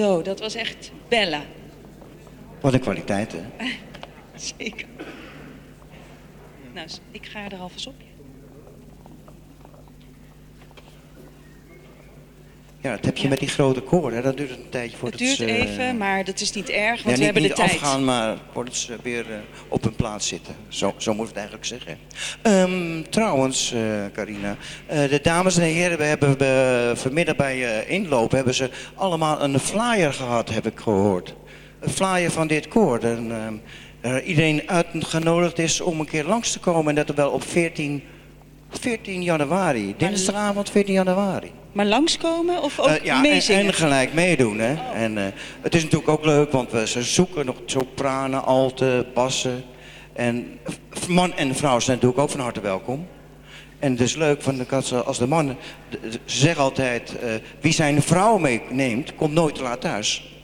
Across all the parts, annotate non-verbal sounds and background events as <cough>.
Zo, dat was echt Bella. Wat een kwaliteit, hè? <laughs> Zeker. Nou, ik ga er alvast op. Ja, dat heb je met die grote koorden. Dat duurt een tijdje voordat Het duurt ze... eh, even, maar dat is niet erg, want ja, we niet, hebben de niet tijd. afgaan, maar voordat ze weer eh, op hun plaats zitten. Zo, zo moet ik het eigenlijk zeggen. Ehm, trouwens, eh, Carina, eh, de dames en heren, we hebben vanmiddag bij eh, inloop hebben ze allemaal een flyer gehad, heb ik gehoord. Een flyer van dit koor. En, ehm, er iedereen uitgenodigd is om een keer langs te komen en dat er wel op 14, 14 januari, dinsdagavond 14 januari. Maar langskomen of ook Eh, ja, en, meezingen? en gelijk meedoen. Hè? En, eh, het is natuurlijk ook leuk, want we, ze zoeken nog sopranen, alten, bassen. En man en vrouw zijn natuurlijk ook van harte welkom. En het is leuk, van de, als, de man, de- de- ze zeggen altijd, eh, wie zijn vrouw meeneemt, komt nooit te laat thuis.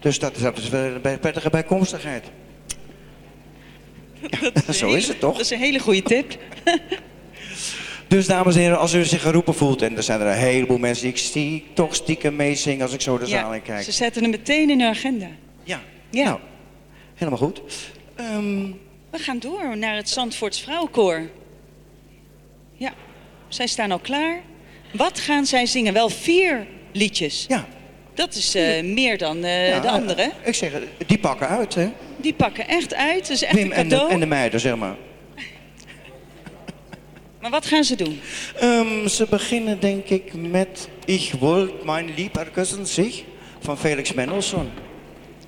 Dus dat is, dat is wel een prettige bijkomstigheid. <laughs> Dat een <laughs> zo hele- is het toch? Dat is een hele goede tip. <laughs> Dus dames en heren, als u zich geroepen voelt, en er zijn er een heleboel mensen die ik zie, toch stiekem meezingen als ik zo de zaal in kijk. ze zetten hem meteen in hun agenda. Ja, Ja. nou, helemaal goed. Ehm, We gaan door naar het Zandvoorts Vrouwenkoor. Ja, zij staan al klaar. Wat gaan zij zingen? Wel vier liedjes. ja. Dat is eh, meer dan eh, ja, de andere. eh, Ik zeg, die pakken uit, hè? Die pakken echt uit. Dat is echt Wim een en de, cadeau. en de meiden, zeg maar. Maar wat gaan ze doen? Ehm, ze beginnen denk ik met Ich wollt mein Lieber kussen sich van Felix Mendelssohn.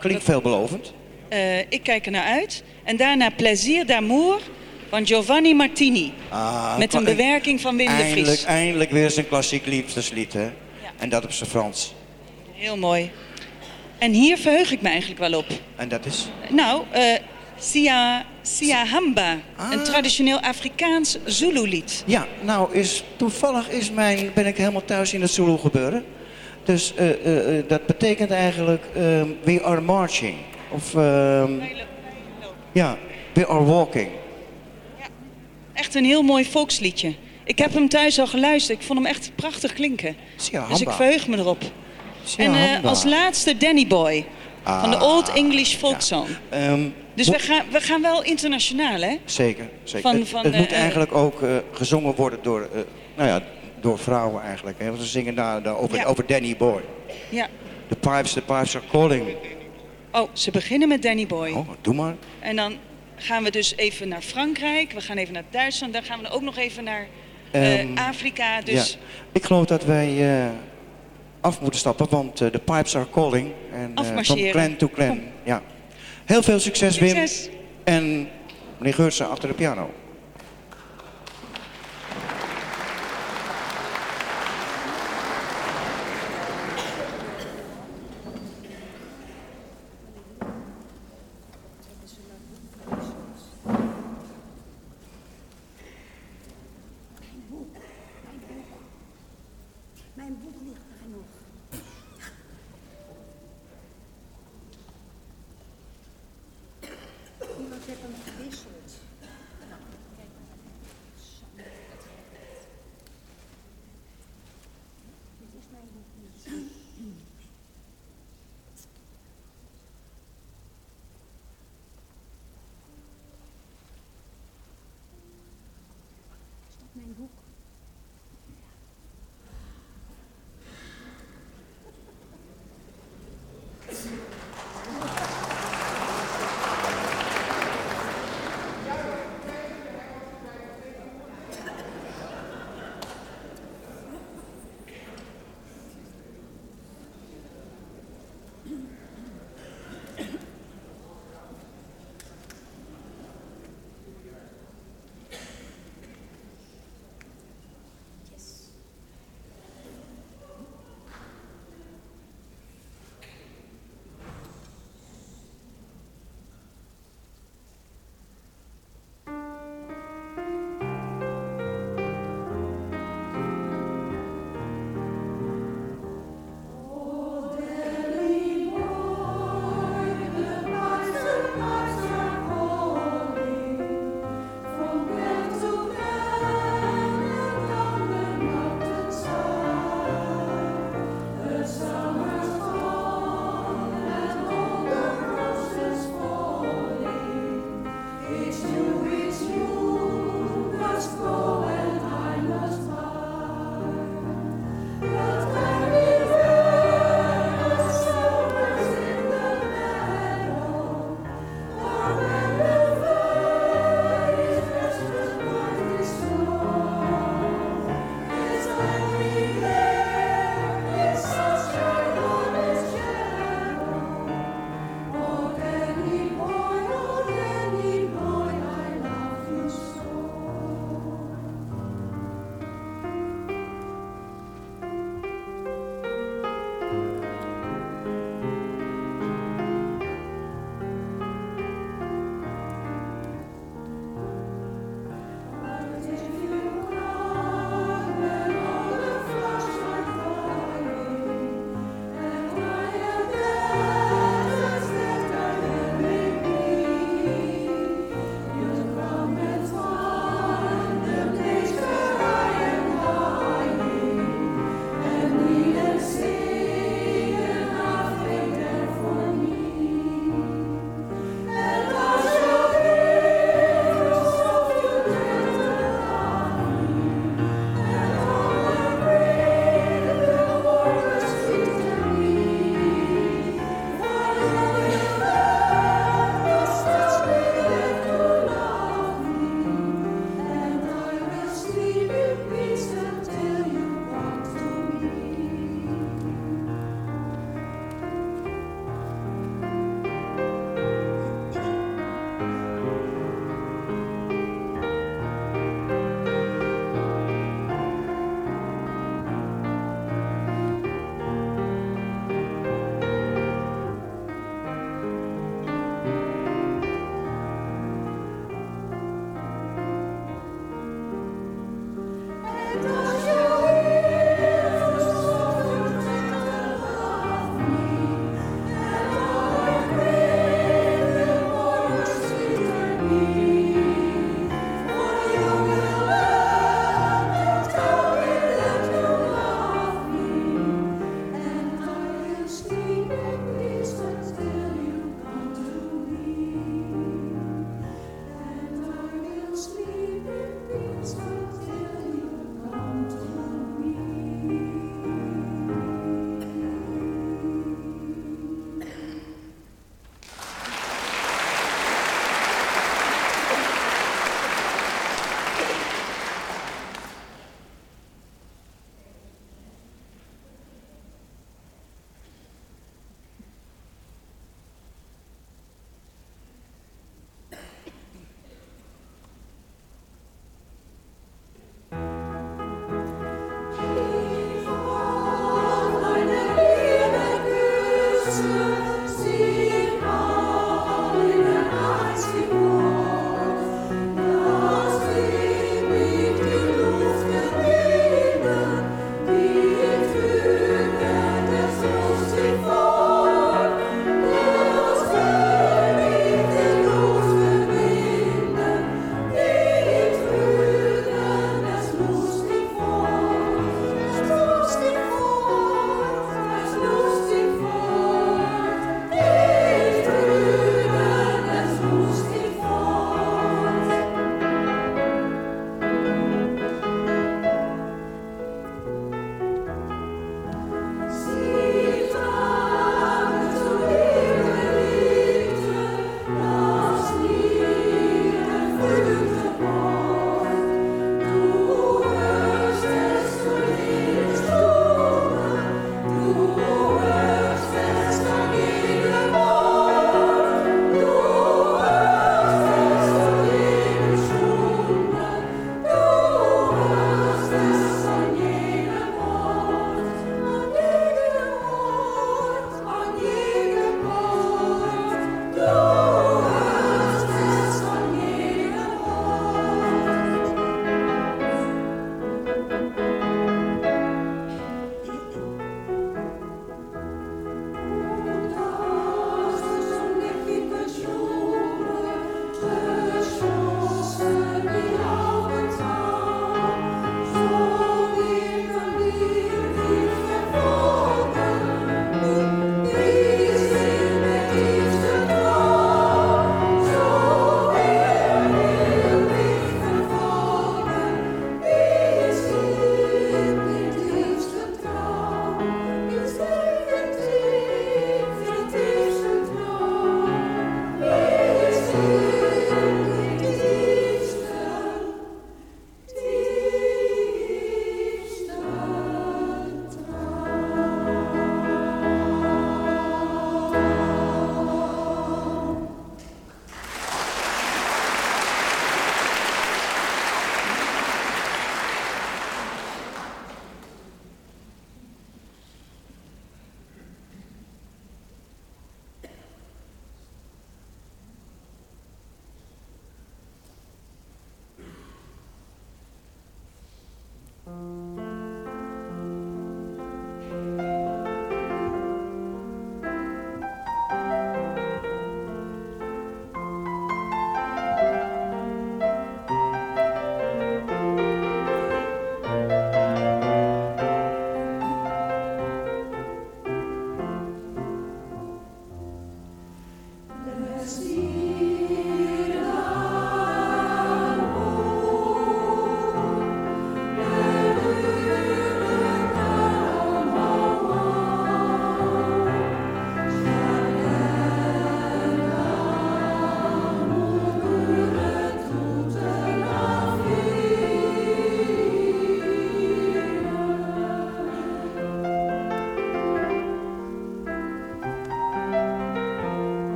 Klinkt veelbelovend. Eh, ik kijk er naar uit. En daarna Plaisir d'amour van Giovanni Martini. Ah, met een bewerking van Wim de Vries. eindelijk weer zijn klassiek liefdeslied, hè? En dat op zijn Frans. Heel mooi. En hier verheug ik me eigenlijk wel op. En dat is... Nou, eh Sia, Sia Hamba. Ah. Een traditioneel Afrikaans Zulu-lied. Ja, nou, is, toevallig is mijn, ben ik helemaal thuis in het Zulu gebeuren. Dus eh, eh, eh, dat betekent eigenlijk ehm, we are marching. Of ehm, ja, we are walking. Echt een heel mooi volksliedje. Ik heb hem thuis al geluisterd. Ik vond hem echt prachtig klinken. Sia Dus ik Hamba. verheug me erop. Sia En Hamba. als laatste Danny Boy. Van de Ah, Old English Folk Song. Ehm, Dus we gaan, we gaan wel internationaal, hè? Zeker, zeker. Van- het van, het moet eh, eigenlijk ook eh, gezongen worden door, eh, nou ja, door vrouwen eigenlijk. Hè? Want ze zingen daar, daar over, Ja. over Danny Boy. Ja. The pipes, the pipes are calling. Oh, ze beginnen met Danny Boy. Oh, doe maar. En dan gaan we dus even naar Frankrijk. We gaan even naar Duitsland. Dan gaan we ook nog even naar eh, Ehm, Afrika. Dus Ja. Ik geloof dat wij af moeten stappen, want eh, de pipes are calling. En, eh. From clan to clan. Ja. Heel veel succes, Succes. Wim. En meneer Geurtsen achter de piano.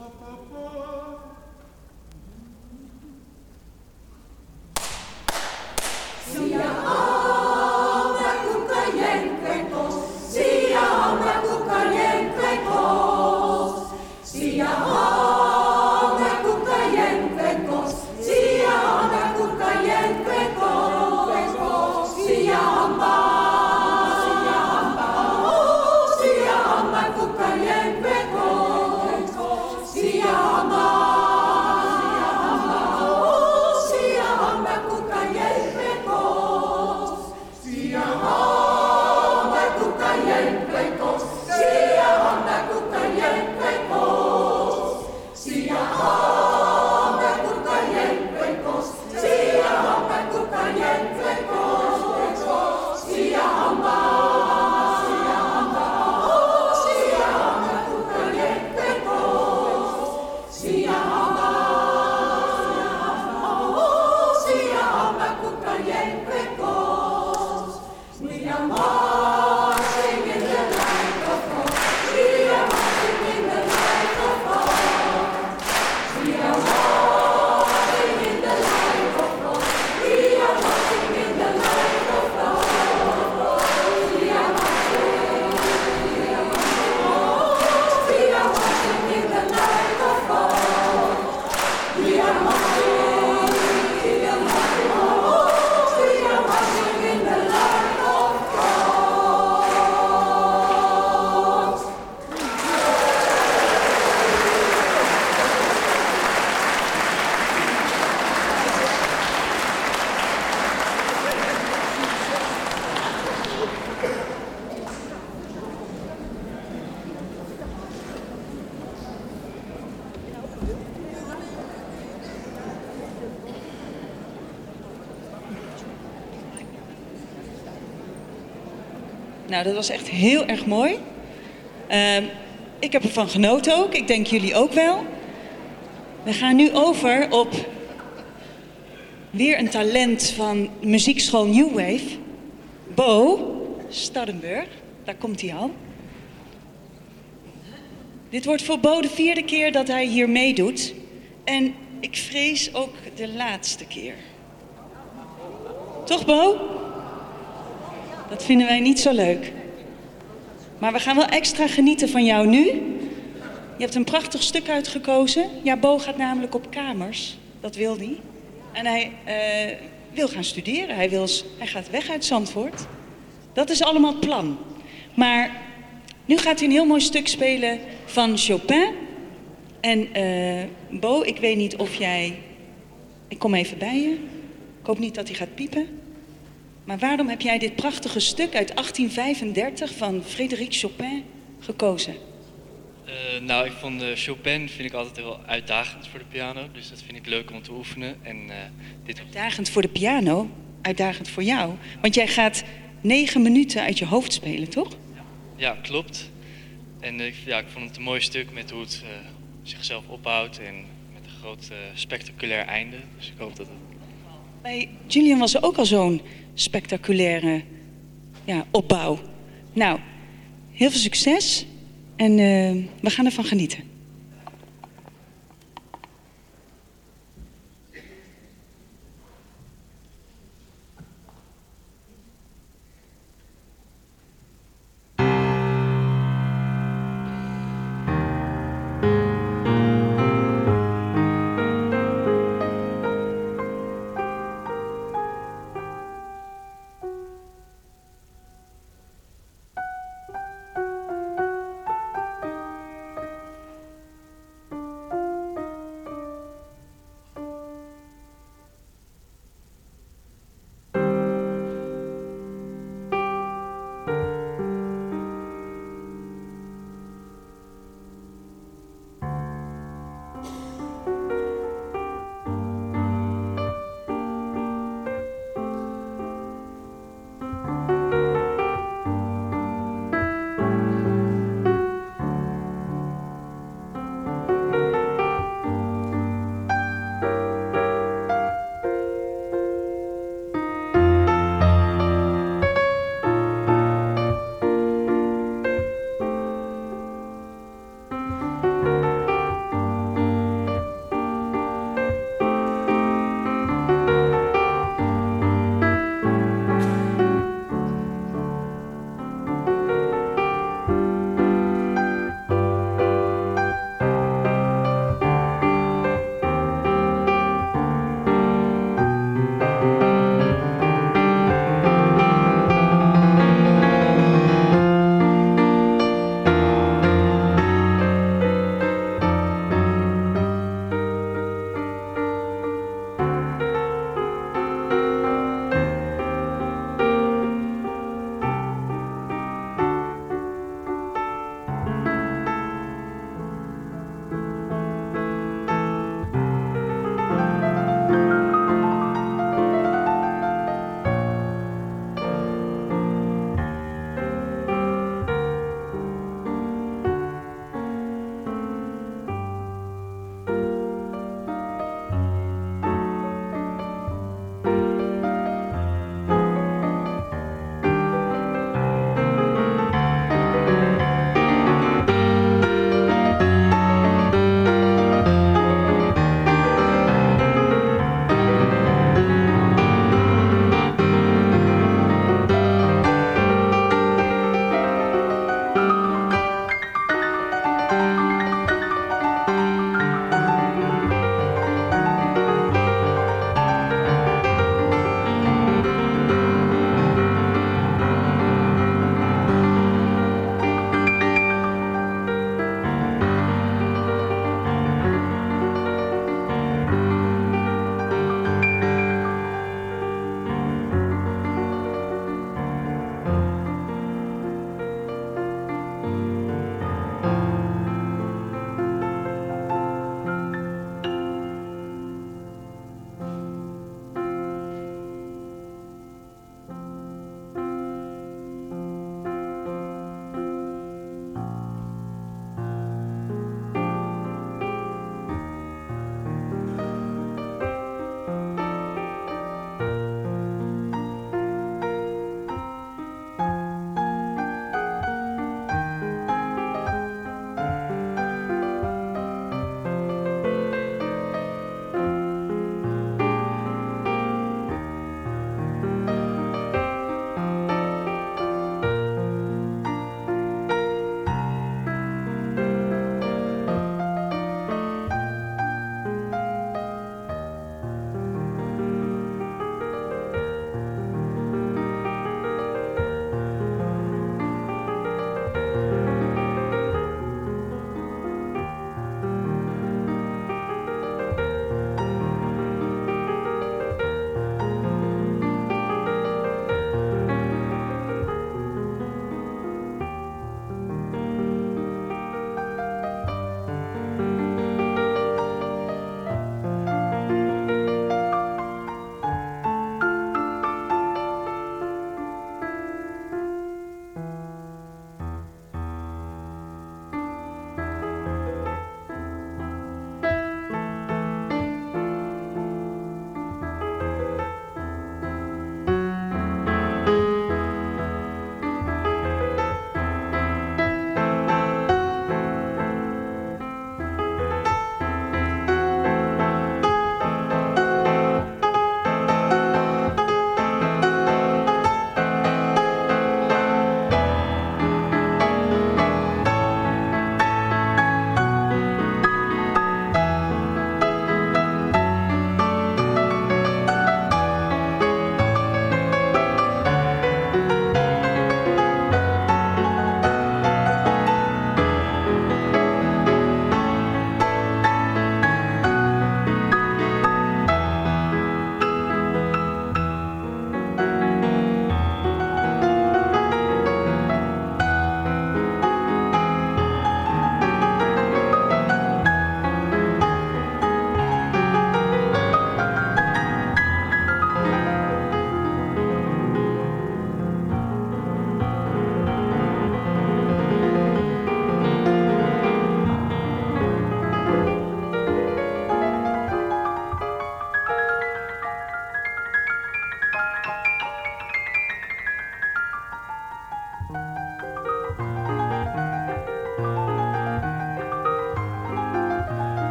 Pa, pa, pa. Dat was echt heel erg mooi. Ehm, ik heb ervan genoten ook. Ik denk jullie ook wel. We gaan nu over op weer een talent van muziekschool New Wave. Bo Staddenburg. Daar komt hij al. Dit wordt voor Bo de vierde keer dat hij hier meedoet. En ik vrees ook de laatste keer. Toch, Bo? Dat vinden wij niet zo leuk. Maar we gaan wel extra genieten van jou nu. Je hebt een prachtig stuk uitgekozen. Ja, Bo gaat namelijk op kamers. Dat wil hij. En hij eh, wil gaan studeren. Hij, wil, hij gaat weg uit Zandvoort. Dat is allemaal plan. Maar nu gaat hij een heel mooi stuk spelen van Chopin. En eh, Bo, ik weet niet of jij... Ik kom even bij je. Ik hoop niet dat hij gaat piepen. Maar waarom heb jij dit prachtige stuk uit 1835 van Frédéric Chopin gekozen? Eh, nou, ik vond eh, Chopin vind ik altijd wel uitdagend voor de piano, dus dat vind ik leuk om te oefenen. En eh, dit Uitdagend voor de piano, uitdagend voor jou. Want jij gaat negen minuten uit je hoofd spelen, toch? ja, klopt. En ik- ja, ik vond het een mooi stuk met hoe het zichzelf opbouwt en met een groot spectaculair einde. Dus ik hoop dat het Bij Julian was er ook al zo'n spectaculaire ja, opbouw. Nou, heel veel succes en eh, we gaan ervan genieten.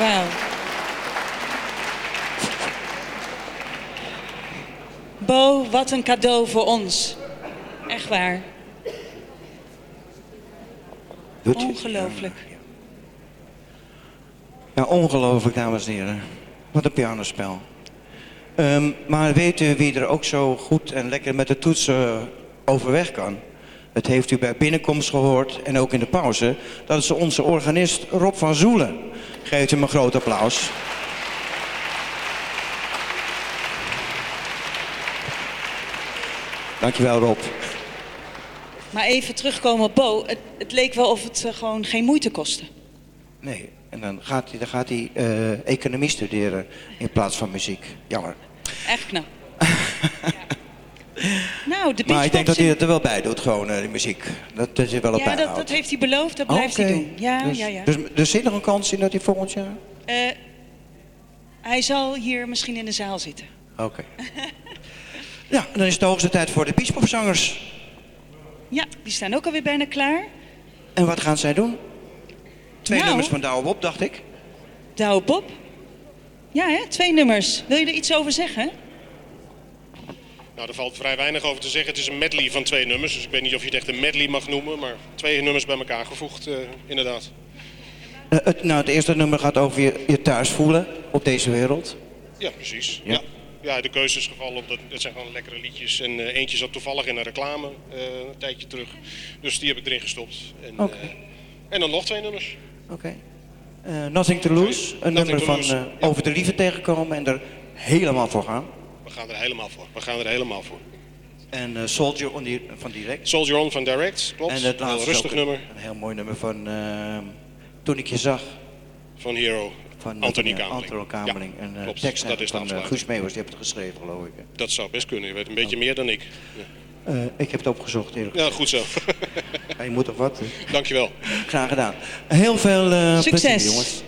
Wauw. Bo, wat een cadeau voor ons. Echt waar. Ongelooflijk. Ja, ongelooflijk, dames en heren. Wat een pianospel. Ehm, maar weet u wie er ook zo goed en lekker met de toetsen overweg kan? Dat heeft u bij binnenkomst gehoord en ook in de pauze. Dat is onze organist Rob van Zoelen. Geeft hem een groot applaus. Dankjewel Rob. Maar even terugkomen op Bo. Het, het leek wel of het eh, gewoon geen moeite kostte. Nee, en dan gaat hij, dan gaat hij eh, economie studeren in plaats van muziek. Jammer. Echt knap. Ja. <laughs> Nou, de Maar ik denk dat hij het er wel bij doet, gewoon eh, die muziek. Dat, dat hij wel op Ja, dat, dat heeft hij beloofd, dat blijft hij doen. Ja, dus, ja, ja. Dus, dus zit er een kans in dat hij volgend jaar... Eh, hij zal hier misschien in de zaal zitten. Oké. <laughs> ja, dan is het de hoogste tijd voor de beachpopzangers. Ja, die staan ook alweer bijna klaar. En wat gaan zij doen? Twee Nou. nummers van Douwe Bob, dacht ik. Douwe Bob. Ja, hè? twee nummers. Wil je er iets over zeggen? Nou, er valt vrij weinig over te zeggen. Het is een medley van twee nummers. Dus ik weet niet of je het echt een medley mag noemen. Maar twee nummers bij elkaar gevoegd, eh, inderdaad. Eh, het, nou, het eerste nummer gaat over je, je thuis voelen op deze wereld. Ja, precies. Ja. Ja. Ja. de keuze is gevallen op dat het zijn gewoon lekkere liedjes. En eh, eentje zat toevallig in een reclame eh, een tijdje terug. Dus die heb ik erin gestopt. En, Oké. eh, en dan nog twee nummers. Oké. Eh, Nothing to Lose, een Nothing nummer van eh, over de liefde tegenkomen en er helemaal voor gaan. We gaan er helemaal voor. We gaan er helemaal voor. En eh, Soldier on die, van Direct. Soldier On van Direct, klopt. En het laatste rustig ook nummer Een heel mooi nummer van eh, Toen ik je zag. van Hero. Van Anthony eh, Kamerling. Anthony Kamerling. Ja, en eh, klopt. tekst Dat is de van eh. Guus Meeuwers, die heeft het geschreven geloof ik. Dat zou best kunnen. Je weet een beetje meer dan ik. Ja, Eh, ik heb het opgezocht eerlijk ja goed zo. Ja, je moet toch wat? Dankjewel. Graag gedaan. Heel veel eh Succes. plezier jongens.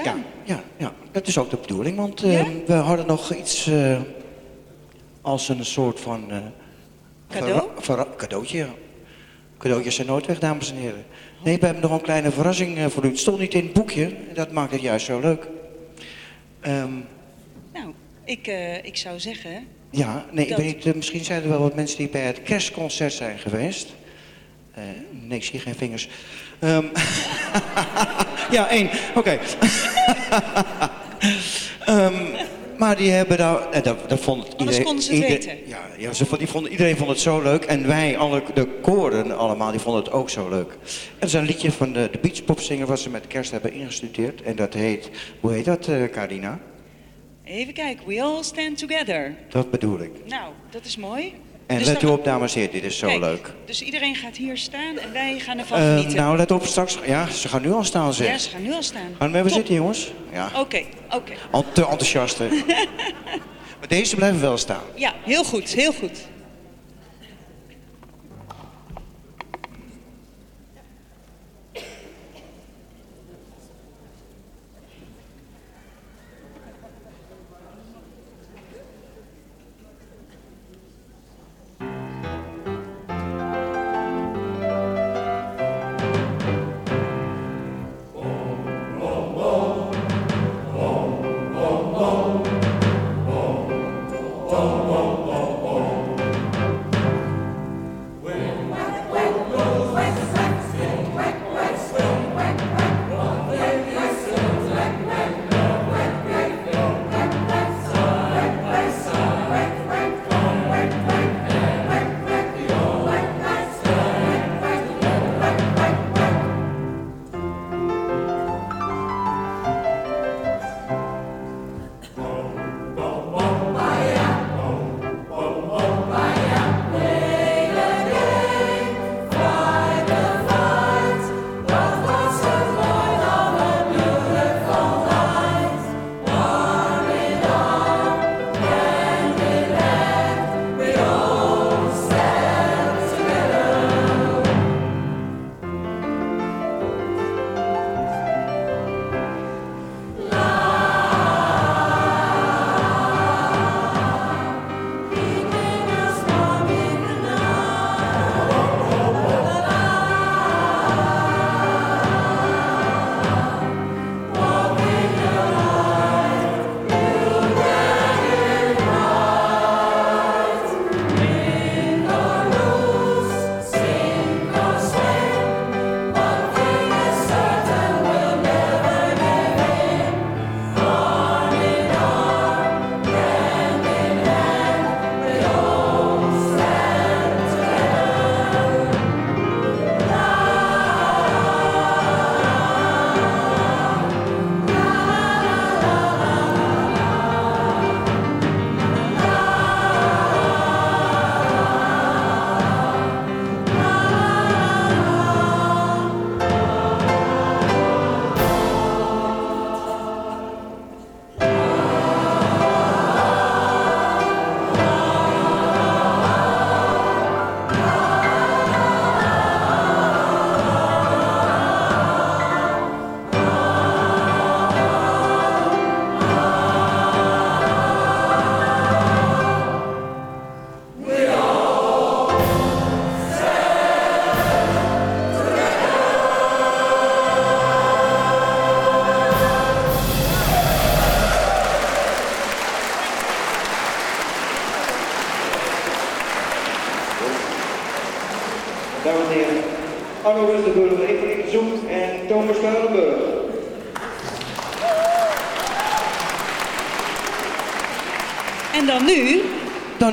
Staan. Ja, ja, ja, dat is ook de bedoeling, want eh, Ja? we hadden nog iets eh, als een soort van... eh, Cadeau? cadeautje, ja. Cadeautjes zijn nooit weg, dames en heren. Nee, we hebben nog een kleine verrassing voor u. Het stond niet in het boekje, en dat maakt het juist zo leuk. Ehm, Nou, ik, ik zou zeggen... ja, nee, ik weet niet, misschien zijn er wel wat mensen die bij het kerstconcert zijn geweest. Nee, ik zie geen vingers. Ehm, <laughs> ja, één. Oké. <laughs> Ehm, maar die hebben daar... eh, dat, dat vond iedereen... konden ze het ieder- weten. Ja, ja ze, vond- die vonden, iedereen vond het zo leuk. En wij, alle, de koren allemaal, die vonden het ook zo leuk. En er is een liedje van de, de Beachpopzinger wat ze met kerst hebben ingestudeerd. En dat heet... Hoe heet dat, eh Carina? Even kijken, we all stand together. Dat bedoel ik. Nou, dat is mooi. En Dus let u op, dames en heren, dit is zo Kijk, leuk. Dus iedereen gaat hier staan en wij gaan ervan Eh, genieten. nou, let op, straks... Ja, ze gaan nu al staan, zeg. ja, ze gaan nu al staan. Gaan we even zitten, jongens? Ja, Oké, oké. Al te enthousiast, <laughs> maar deze blijven wel staan. Ja, heel goed, heel goed.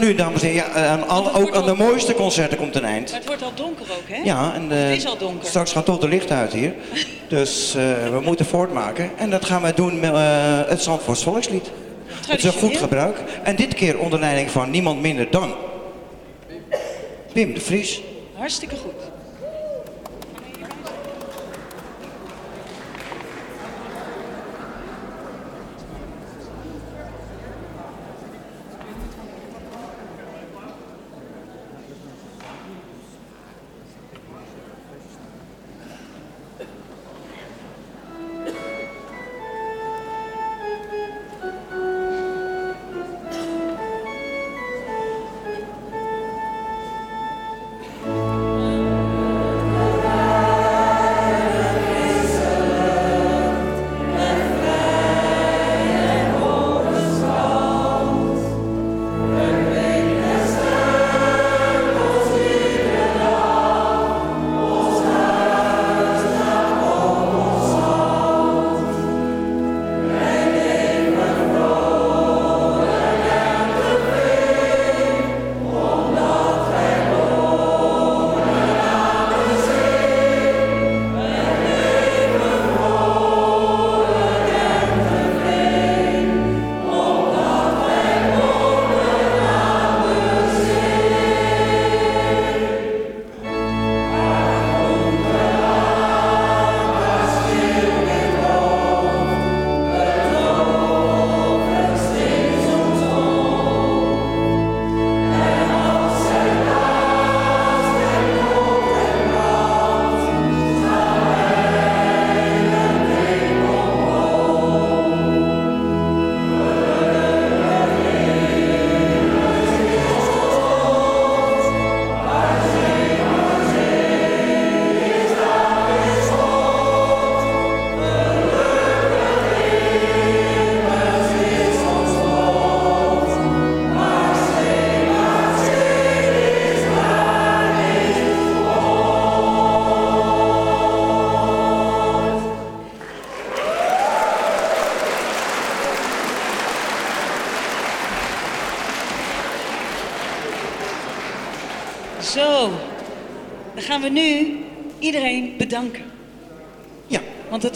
Nu, dames en heren, ja, aan al, ook aan de mooiste concerten komt een eind. maar het wordt al donker ook, hè? Ja, en Het eh, is al donker. straks gaat toch de licht uit hier. <laughs> Dus eh, we moeten voortmaken. En dat gaan wij doen met eh, het Zandvoorts Volkslied. Het is een goed gebruik. En dit keer onder leiding van niemand minder dan... Wim de Vries. Hartstikke goed.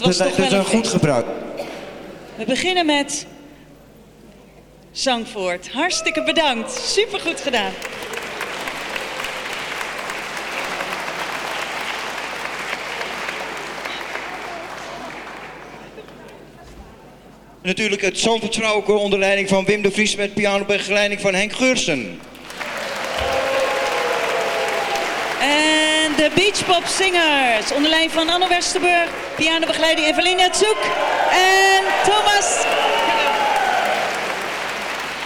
Was dat, toch dat is wel een goed gebruik. We beginnen met Zangvoort. Hartstikke bedankt. Supergoed gedaan. Natuurlijk het Zandvoorts Vrouwenkoor onder leiding van Wim de Vries met pianobegeleiding van Henk Geursen. En Beachpop Singers, onder van Anne Westerburg, pianobegeleiding Evelina Zoek en Thomas